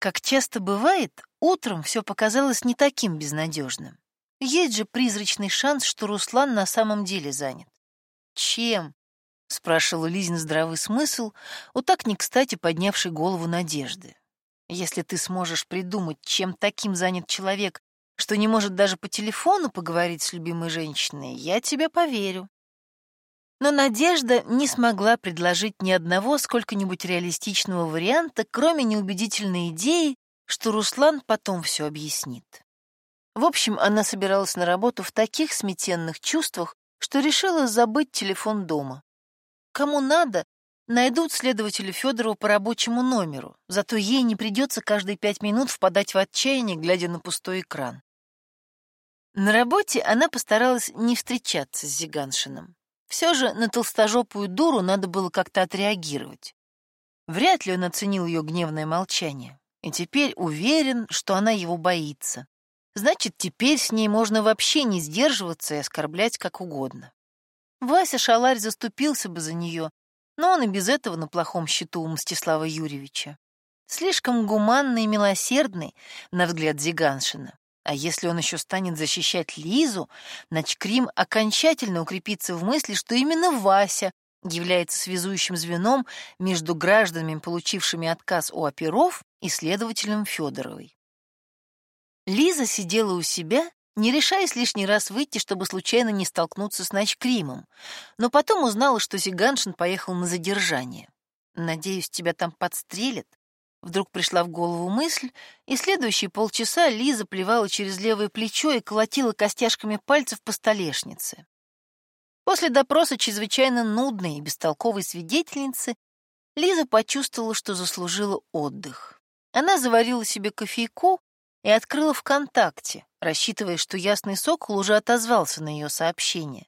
Как часто бывает, утром все показалось не таким безнадежным. Есть же призрачный шанс, что Руслан на самом деле занят. Чем? спрашивал Лизин здравый смысл, у так не кстати поднявший голову надежды. Если ты сможешь придумать, чем таким занят человек, что не может даже по телефону поговорить с любимой женщиной, я тебе поверю. Но Надежда не смогла предложить ни одного сколько-нибудь реалистичного варианта, кроме неубедительной идеи, что Руслан потом все объяснит. В общем, она собиралась на работу в таких сметенных чувствах, что решила забыть телефон дома. Кому надо, найдут следователя Федорова по рабочему номеру, зато ей не придется каждые пять минут впадать в отчаяние, глядя на пустой экран. На работе она постаралась не встречаться с Зиганшиным. Все же на толстожопую дуру надо было как-то отреагировать. Вряд ли он оценил ее гневное молчание, и теперь уверен, что она его боится. Значит, теперь с ней можно вообще не сдерживаться и оскорблять как угодно. Вася Шаларь заступился бы за нее, но он и без этого на плохом счету у Мстислава Юрьевича. Слишком гуманный и милосердный, на взгляд Зиганшина. А если он еще станет защищать Лизу, Начкрим окончательно укрепится в мысли, что именно Вася является связующим звеном между гражданами, получившими отказ у оперов, и следователем Федоровой. Лиза сидела у себя, не решаясь лишний раз выйти, чтобы случайно не столкнуться с Начкримом, но потом узнала, что Зиганшин поехал на задержание. «Надеюсь, тебя там подстрелят?» Вдруг пришла в голову мысль, и следующие полчаса Лиза плевала через левое плечо и колотила костяшками пальцев по столешнице. После допроса чрезвычайно нудной и бестолковой свидетельницы Лиза почувствовала, что заслужила отдых. Она заварила себе кофейку и открыла ВКонтакте, рассчитывая, что Ясный Сокол уже отозвался на ее сообщение.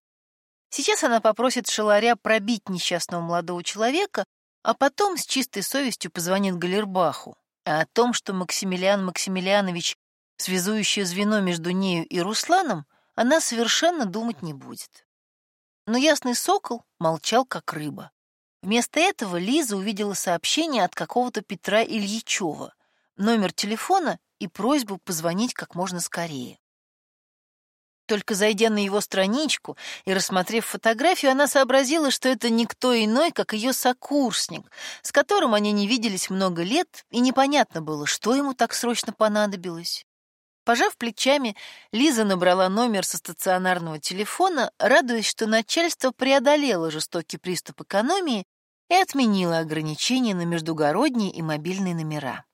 Сейчас она попросит Шеларя пробить несчастного молодого человека, а потом с чистой совестью позвонит Галербаху. А о том, что Максимилиан Максимилианович — связующее звено между нею и Русланом, она совершенно думать не будет. Но ясный сокол молчал, как рыба. Вместо этого Лиза увидела сообщение от какого-то Петра Ильичева, номер телефона и просьбу позвонить как можно скорее. Только зайдя на его страничку и рассмотрев фотографию, она сообразила, что это никто иной, как ее сокурсник, с которым они не виделись много лет, и непонятно было, что ему так срочно понадобилось. Пожав плечами, Лиза набрала номер со стационарного телефона, радуясь, что начальство преодолело жестокий приступ экономии и отменило ограничения на междугородние и мобильные номера.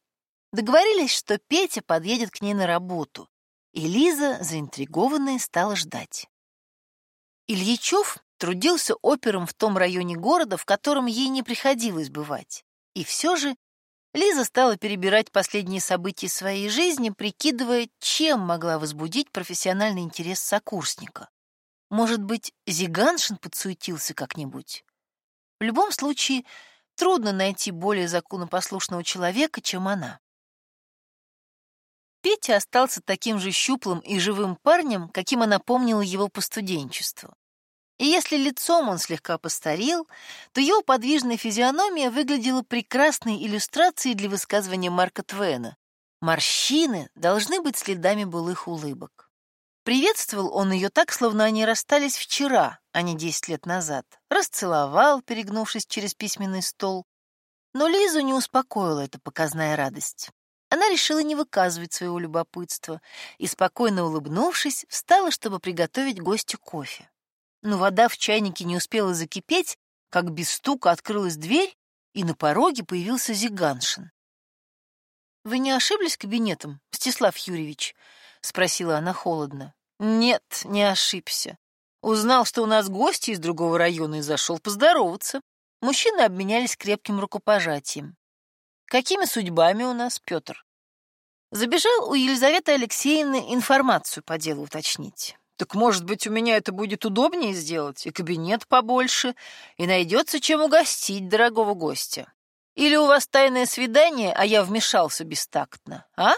Договорились, что Петя подъедет к ней на работу, и Лиза, заинтригованная, стала ждать. Ильичев трудился опером в том районе города, в котором ей не приходилось бывать. И все же Лиза стала перебирать последние события своей жизни, прикидывая, чем могла возбудить профессиональный интерес сокурсника. Может быть, Зиганшин подсуетился как-нибудь? В любом случае, трудно найти более законопослушного человека, чем она. Петя остался таким же щуплым и живым парнем, каким она помнила его по студенчеству. И если лицом он слегка постарел, то его подвижная физиономия выглядела прекрасной иллюстрацией для высказывания Марка Твена. Морщины должны быть следами былых улыбок. Приветствовал он ее так, словно они расстались вчера, а не десять лет назад. Расцеловал, перегнувшись через письменный стол. Но Лизу не успокоила эта показная радость. Она решила не выказывать своего любопытства и, спокойно улыбнувшись, встала, чтобы приготовить гостю кофе. Но вода в чайнике не успела закипеть, как без стука открылась дверь, и на пороге появился Зиганшин. «Вы не ошиблись кабинетом, Стеслав Юрьевич?» — спросила она холодно. «Нет, не ошибся. Узнал, что у нас гости из другого района и зашел поздороваться. Мужчины обменялись крепким рукопожатием. Какими судьбами у нас, Петр? Забежал у Елизаветы Алексеевны информацию по делу уточнить. Так, может быть, у меня это будет удобнее сделать, и кабинет побольше, и найдется чем угостить дорогого гостя. Или у вас тайное свидание, а я вмешался бестактно, а?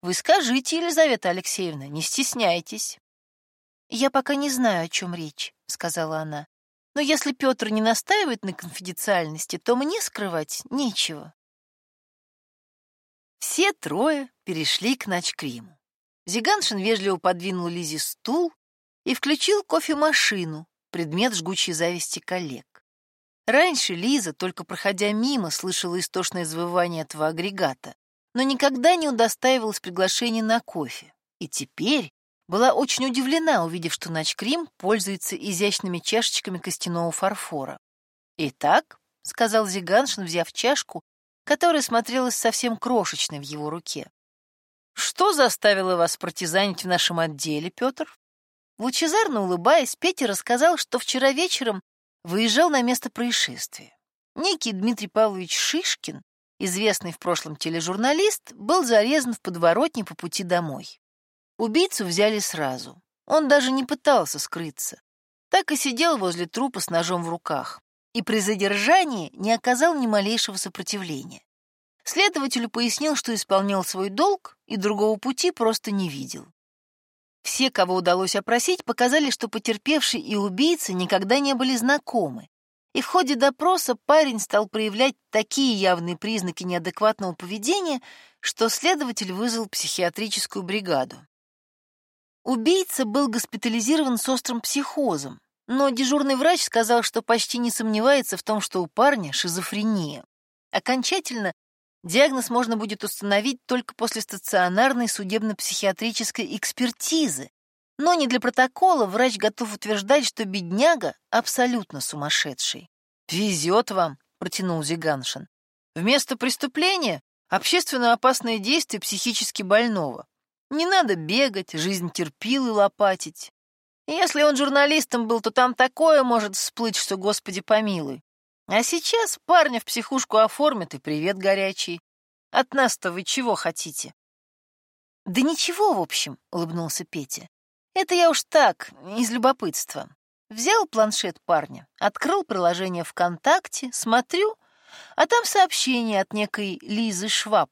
Вы скажите, Елизавета Алексеевна, не стесняйтесь. Я пока не знаю, о чем речь, сказала она. Но если Петр не настаивает на конфиденциальности, то мне скрывать нечего. Все трое перешли к ночкриму. Зиганшин вежливо подвинул Лизе стул и включил кофемашину, предмет жгучей зависти коллег. Раньше Лиза, только проходя мимо, слышала истошное завывание этого агрегата, но никогда не удостаивалась приглашения на кофе. И теперь была очень удивлена, увидев, что Ночкрим пользуется изящными чашечками костяного фарфора. «Итак», — сказал Зиганшин, взяв чашку, которая смотрелась совсем крошечной в его руке. «Что заставило вас партизанить в нашем отделе, Петр?» Лучезарно улыбаясь, Петя рассказал, что вчера вечером выезжал на место происшествия. Некий Дмитрий Павлович Шишкин, известный в прошлом тележурналист, был зарезан в подворотне по пути домой. Убийцу взяли сразу. Он даже не пытался скрыться. Так и сидел возле трупа с ножом в руках. И при задержании не оказал ни малейшего сопротивления. Следователю пояснил, что исполнял свой долг и другого пути просто не видел. Все, кого удалось опросить, показали, что потерпевший и убийца никогда не были знакомы. И в ходе допроса парень стал проявлять такие явные признаки неадекватного поведения, что следователь вызвал психиатрическую бригаду. Убийца был госпитализирован с острым психозом, но дежурный врач сказал, что почти не сомневается в том, что у парня шизофрения. Окончательно Диагноз можно будет установить только после стационарной судебно-психиатрической экспертизы, но не для протокола врач готов утверждать, что бедняга абсолютно сумасшедший. «Везет вам», — протянул Зиганшин. «Вместо преступления — общественно опасные действия психически больного. Не надо бегать, жизнь терпил и лопатить. Если он журналистом был, то там такое может всплыть, что, Господи, помилуй. А сейчас парня в психушку оформят и привет горячий. От нас-то вы чего хотите? Да ничего, в общем, улыбнулся Петя. Это я уж так, из любопытства. Взял планшет парня, открыл приложение ВКонтакте, смотрю, а там сообщение от некой Лизы Шваб.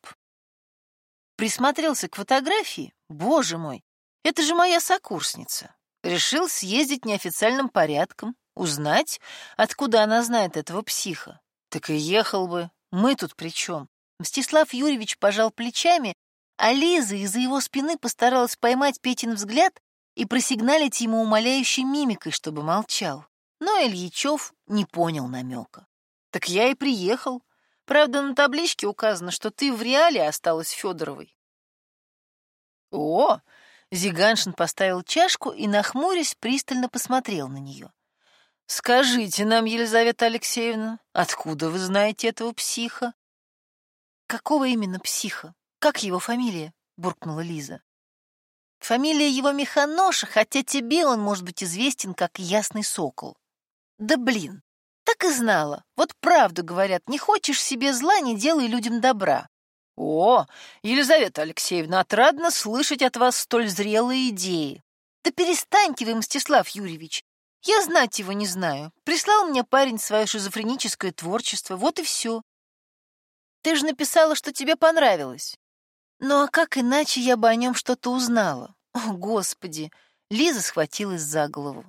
Присмотрелся к фотографии. Боже мой, это же моя сокурсница. Решил съездить неофициальным порядком, Узнать, откуда она знает этого психа. Так и ехал бы. Мы тут при чем? Мстислав Юрьевич пожал плечами, а Лиза из-за его спины постаралась поймать Петин взгляд и просигналить ему умоляющей мимикой, чтобы молчал. Но Ильичев не понял намека. Так я и приехал. Правда, на табличке указано, что ты в реале осталась Федоровой. О! Зиганшин поставил чашку и, нахмурясь, пристально посмотрел на нее. «Скажите нам, Елизавета Алексеевна, откуда вы знаете этого психа?» «Какого именно психа? Как его фамилия?» — буркнула Лиза. «Фамилия его Механоша, хотя тебе он может быть известен как Ясный Сокол». «Да блин, так и знала. Вот правду говорят, не хочешь себе зла, не делай людям добра». «О, Елизавета Алексеевна, отрадно слышать от вас столь зрелые идеи». «Да перестаньте вы, Мстислав Юрьевич, я знать его не знаю. Прислал мне парень свое шизофреническое творчество, вот и все. Ты же написала, что тебе понравилось. Ну а как иначе я бы о нем что-то узнала? О, Господи! Лиза схватилась за голову.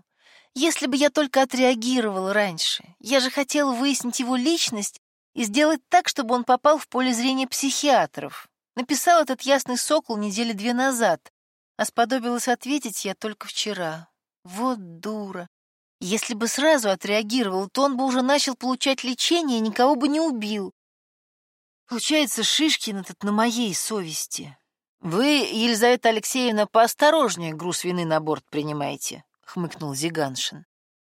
Если бы я только отреагировала раньше. Я же хотела выяснить его личность и сделать так, чтобы он попал в поле зрения психиатров. Написал этот ясный сокол недели две назад, а сподобилась ответить я только вчера. Вот дура. Если бы сразу отреагировал, то он бы уже начал получать лечение и никого бы не убил. Получается, Шишкин этот на моей совести. Вы, Елизавета Алексеевна, поосторожнее груз вины на борт принимаете, хмыкнул Зиганшин.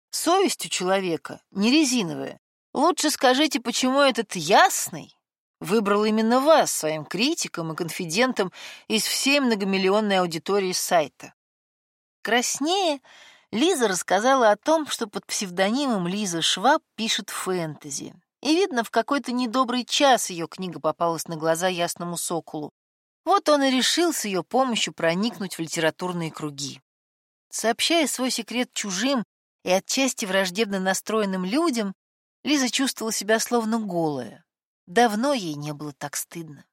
Совесть у человека не резиновая. Лучше скажите, почему этот ясный выбрал именно вас своим критиком и конфидентом из всей многомиллионной аудитории сайта. Краснее Лиза рассказала о том, что под псевдонимом Лиза Шваб пишет фэнтези. И, видно, в какой-то недобрый час ее книга попалась на глаза ясному соколу. Вот он и решил с ее помощью проникнуть в литературные круги. Сообщая свой секрет чужим и отчасти враждебно настроенным людям, Лиза чувствовала себя словно голая. Давно ей не было так стыдно.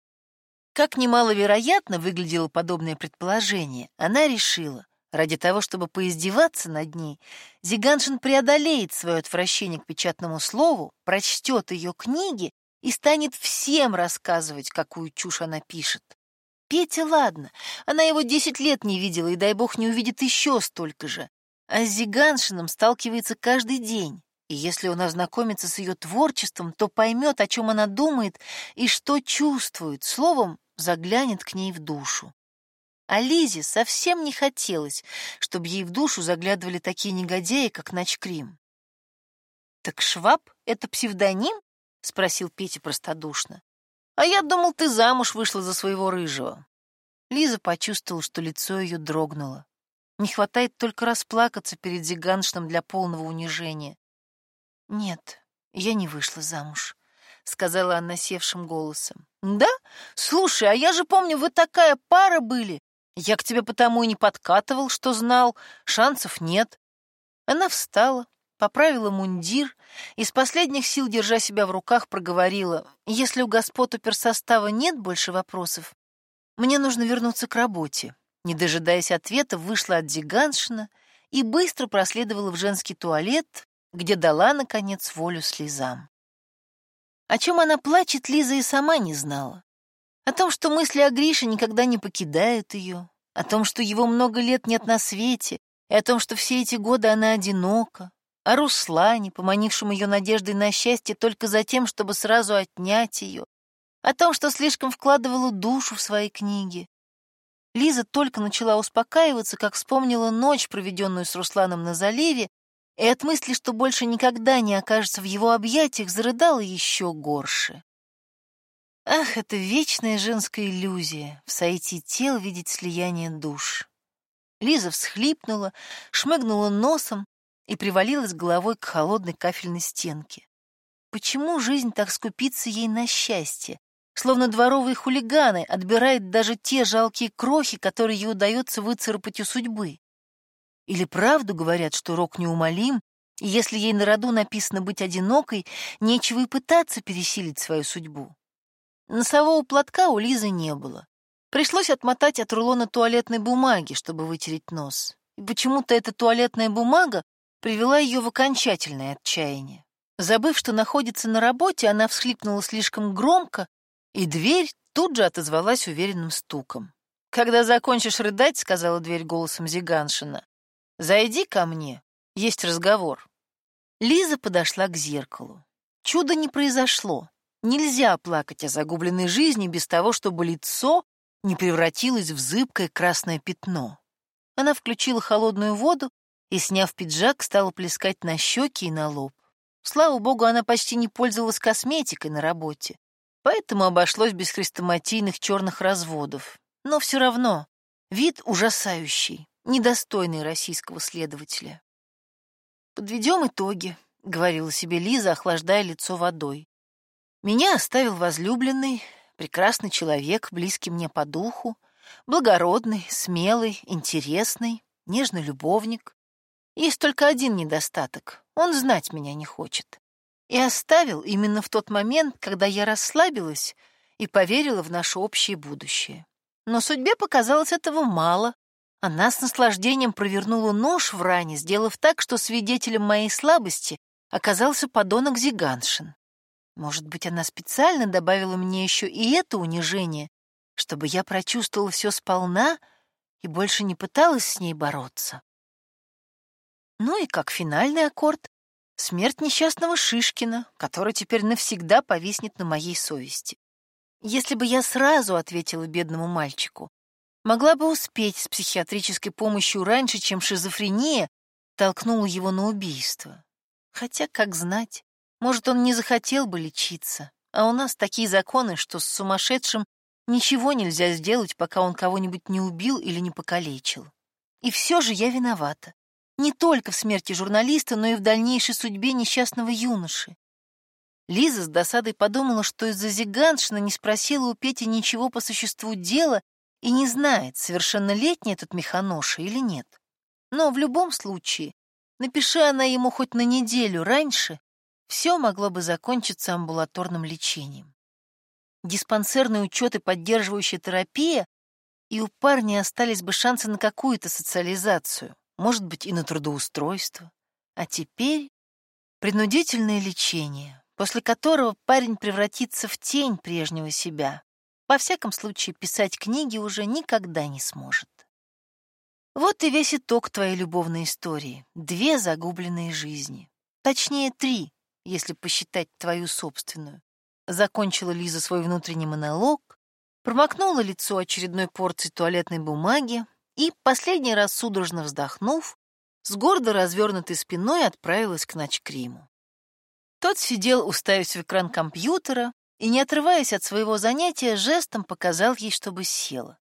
Как немаловероятно выглядело подобное предположение, она решила, Ради того, чтобы поиздеваться над ней, Зиганшин преодолеет свое отвращение к печатному слову, прочтет ее книги и станет всем рассказывать, какую чушь она пишет. Петя, ладно, она его десять лет не видела, и дай бог не увидит еще столько же. А с Зиганшином сталкивается каждый день. И если он ознакомится с ее творчеством, то поймет, о чем она думает и что чувствует, словом, заглянет к ней в душу. А Лизе совсем не хотелось, чтобы ей в душу заглядывали такие негодяи, как Начкрим. «Так Шваб — это псевдоним?» — спросил Петя простодушно. «А я думал, ты замуж вышла за своего рыжего». Лиза почувствовала, что лицо ее дрогнуло. Не хватает только расплакаться перед Зиганшным для полного унижения. «Нет, я не вышла замуж», — сказала она севшим голосом. «Да? Слушай, а я же помню, вы такая пара были. Я к тебе потому и не подкатывал, что знал, шансов нет». Она встала, поправила мундир и с последних сил, держа себя в руках, проговорила, «Если у господ оперсостава нет больше вопросов, мне нужно вернуться к работе». Не дожидаясь ответа, вышла от Зиганшина и быстро проследовала в женский туалет, где дала, наконец, волю слезам. О чем она плачет, Лиза и сама не знала. О том, что мысли о Грише никогда не покидают ее, о том, что его много лет нет на свете, и о том, что все эти годы она одинока, о Руслане, поманившем ее надеждой на счастье только за тем, чтобы сразу отнять ее, о том, что слишком вкладывала душу в свои книги. Лиза только начала успокаиваться, как вспомнила ночь, проведенную с Русланом на заливе, и от мысли, что больше никогда не окажется в его объятиях, зарыдала еще горше. Ах, это вечная женская иллюзия — в сойти тел видеть слияние душ. Лиза всхлипнула, шмыгнула носом и привалилась головой к холодной кафельной стенке. Почему жизнь так скупится ей на счастье, словно дворовые хулиганы отбирает даже те жалкие крохи, которые ей удается выцарапать у судьбы? Или правду говорят, что рок неумолим, и если ей на роду написано быть одинокой, нечего и пытаться пересилить свою судьбу. Носового платка у Лизы не было. Пришлось отмотать от рулона туалетной бумаги, чтобы вытереть нос. И почему-то эта туалетная бумага привела ее в окончательное отчаяние. Забыв, что находится на работе, она всхлипнула слишком громко, и дверь тут же отозвалась уверенным стуком. «Когда закончишь рыдать», — сказала дверь голосом Зиганшина, Зайди ко мне, есть разговор. Лиза подошла к зеркалу. Чудо не произошло. Нельзя плакать о загубленной жизни без того, чтобы лицо не превратилось в зыбкое красное пятно. Она включила холодную воду и, сняв пиджак, стала плескать на щеки и на лоб. Слава богу, она почти не пользовалась косметикой на работе, поэтому обошлось без хрестоматийных черных разводов. Но все равно вид ужасающий недостойный российского следователя. «Подведем итоги», — говорила себе Лиза, охлаждая лицо водой. «Меня оставил возлюбленный, прекрасный человек, близкий мне по духу, благородный, смелый, интересный, нежный любовник. Есть только один недостаток — он знать меня не хочет. И оставил именно в тот момент, когда я расслабилась и поверила в наше общее будущее. Но судьбе показалось этого мало, она с наслаждением провернула нож в ране, сделав так, что свидетелем моей слабости оказался подонок Зиганшин. Может быть, она специально добавила мне еще и это унижение, чтобы я прочувствовала все сполна и больше не пыталась с ней бороться. Ну и как финальный аккорд — смерть несчастного Шишкина, который теперь навсегда повиснет на моей совести. Если бы я сразу ответила бедному мальчику, могла бы успеть с психиатрической помощью раньше, чем шизофрения толкнула его на убийство. Хотя, как знать, может, он не захотел бы лечиться, а у нас такие законы, что с сумасшедшим ничего нельзя сделать, пока он кого-нибудь не убил или не покалечил. И все же я виновата. Не только в смерти журналиста, но и в дальнейшей судьбе несчастного юноши. Лиза с досадой подумала, что из-за Зиганшина не спросила у Пети ничего по существу дела и не знает, совершеннолетний этот механоша или нет. Но в любом случае, напиши она ему хоть на неделю раньше, все могло бы закончиться амбулаторным лечением. Диспансерный учет и поддерживающая терапия, и у парня остались бы шансы на какую-то социализацию, может быть, и на трудоустройство. А теперь принудительное лечение, после которого парень превратится в тень прежнего себя. Во всяком случае, писать книги уже никогда не сможет. Вот и весь итог твоей любовной истории. Две загубленные жизни. Точнее, три, если посчитать твою собственную. Закончила Лиза свой внутренний монолог, промокнула лицо очередной порцией туалетной бумаги и, последний раз судорожно вздохнув, с гордо развернутой спиной отправилась к ночкриму. Тот сидел, уставясь в экран компьютера, и, не отрываясь от своего занятия, жестом показал ей, чтобы села.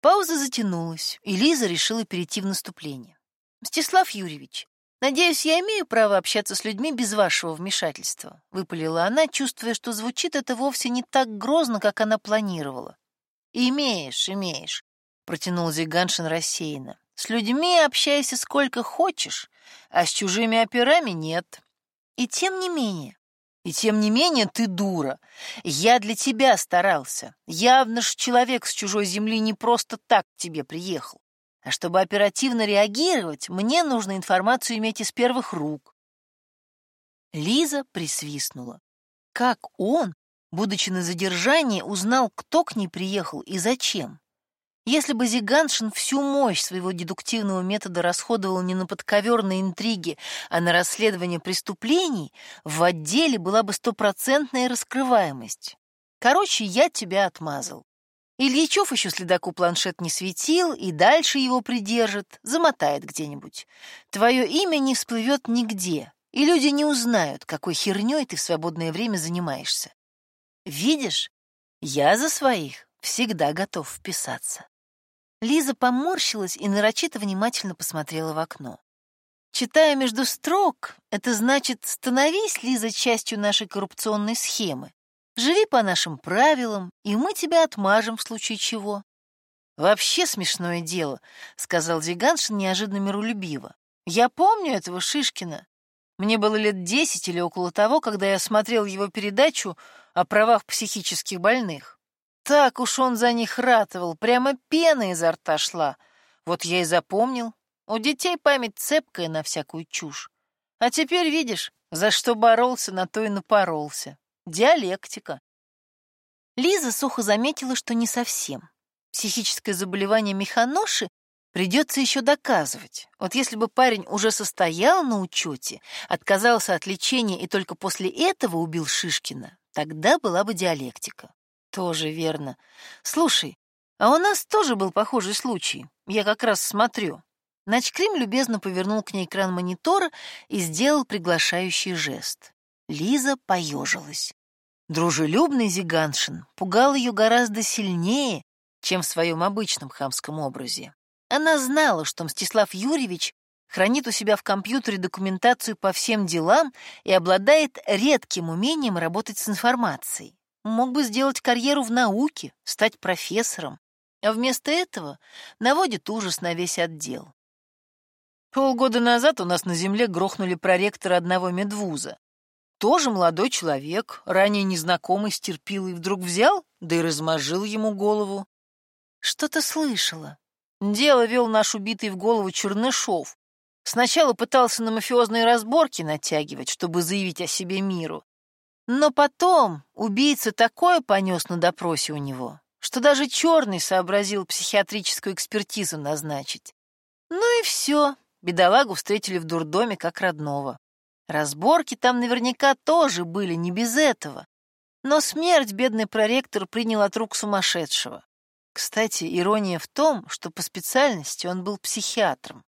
Пауза затянулась, и Лиза решила перейти в наступление. «Мстислав Юрьевич, надеюсь, я имею право общаться с людьми без вашего вмешательства», — выпалила она, чувствуя, что звучит это вовсе не так грозно, как она планировала. «Имеешь, имеешь», — протянул Зиганшин рассеянно. «С людьми общайся сколько хочешь, а с чужими операми нет. И тем не менее, и тем не менее ты дура. Я для тебя старался. Явно ж человек с чужой земли не просто так к тебе приехал. А чтобы оперативно реагировать, мне нужно информацию иметь из первых рук. Лиза присвистнула. Как он, будучи на задержании, узнал, кто к ней приехал и зачем? Если бы Зиганшин всю мощь своего дедуктивного метода расходовал не на подковерные интриги, а на расследование преступлений, в отделе была бы стопроцентная раскрываемость. Короче, я тебя отмазал. Ильичев еще следаку планшет не светил и дальше его придержит, замотает где-нибудь. Твое имя не всплывет нигде, и люди не узнают, какой херней ты в свободное время занимаешься. Видишь, я за своих всегда готов вписаться. Лиза поморщилась и нарочито внимательно посмотрела в окно. Читая между строк, это значит, становись, Лиза, частью нашей коррупционной схемы. Живи по нашим правилам, и мы тебя отмажем в случае чего. Вообще смешное дело, сказал Зиганшин неожиданно миролюбиво. Я помню этого Шишкина. Мне было лет десять или около того, когда я смотрел его передачу о правах психических больных. Так уж он за них ратовал, прямо пена изо рта шла. Вот я и запомнил. У детей память цепкая на всякую чушь. А теперь видишь, за что боролся, на то и напоролся. Диалектика. Лиза сухо заметила, что не совсем. Психическое заболевание механоши придется еще доказывать. Вот если бы парень уже состоял на учете, отказался от лечения и только после этого убил Шишкина, тогда была бы диалектика. Тоже верно. Слушай, а у нас тоже был похожий случай. Я как раз смотрю. Начкрим любезно повернул к ней экран монитора и сделал приглашающий жест. Лиза поежилась. Дружелюбный Зиганшин пугал ее гораздо сильнее, чем в своем обычном хамском образе. Она знала, что Мстислав Юрьевич хранит у себя в компьютере документацию по всем делам и обладает редким умением работать с информацией мог бы сделать карьеру в науке, стать профессором, а вместо этого наводит ужас на весь отдел. Полгода назад у нас на земле грохнули проректора одного медвуза. Тоже молодой человек, ранее незнакомый с терпилой, вдруг взял, да и размажил ему голову. Что-то слышала. Дело вел наш убитый в голову Чернышов. Сначала пытался на мафиозные разборки натягивать, чтобы заявить о себе миру, но потом убийца такое понес на допросе у него, что даже черный сообразил психиатрическую экспертизу назначить. Ну и все, бедолагу встретили в дурдоме как родного. Разборки там наверняка тоже были, не без этого. Но смерть бедный проректор принял от рук сумасшедшего. Кстати, ирония в том, что по специальности он был психиатром.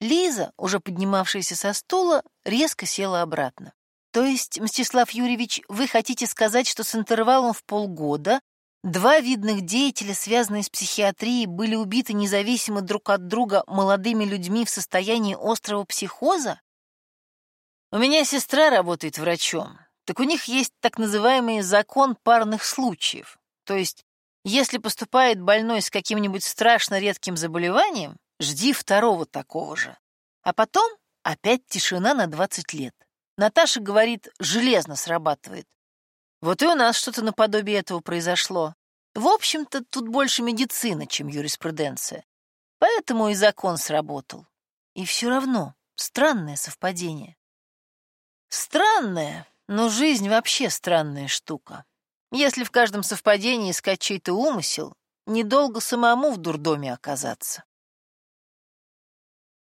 Лиза, уже поднимавшаяся со стула, резко села обратно. То есть, Мстислав Юрьевич, вы хотите сказать, что с интервалом в полгода два видных деятеля, связанные с психиатрией, были убиты независимо друг от друга молодыми людьми в состоянии острого психоза? У меня сестра работает врачом. Так у них есть так называемый закон парных случаев. То есть, если поступает больной с каким-нибудь страшно редким заболеванием, жди второго такого же. А потом опять тишина на 20 лет. Наташа говорит, железно срабатывает. Вот и у нас что-то наподобие этого произошло. В общем-то, тут больше медицина, чем юриспруденция. Поэтому и закон сработал. И все равно странное совпадение. Странное, Но жизнь вообще странная штука. Если в каждом совпадении искать чей-то умысел, недолго самому в дурдоме оказаться.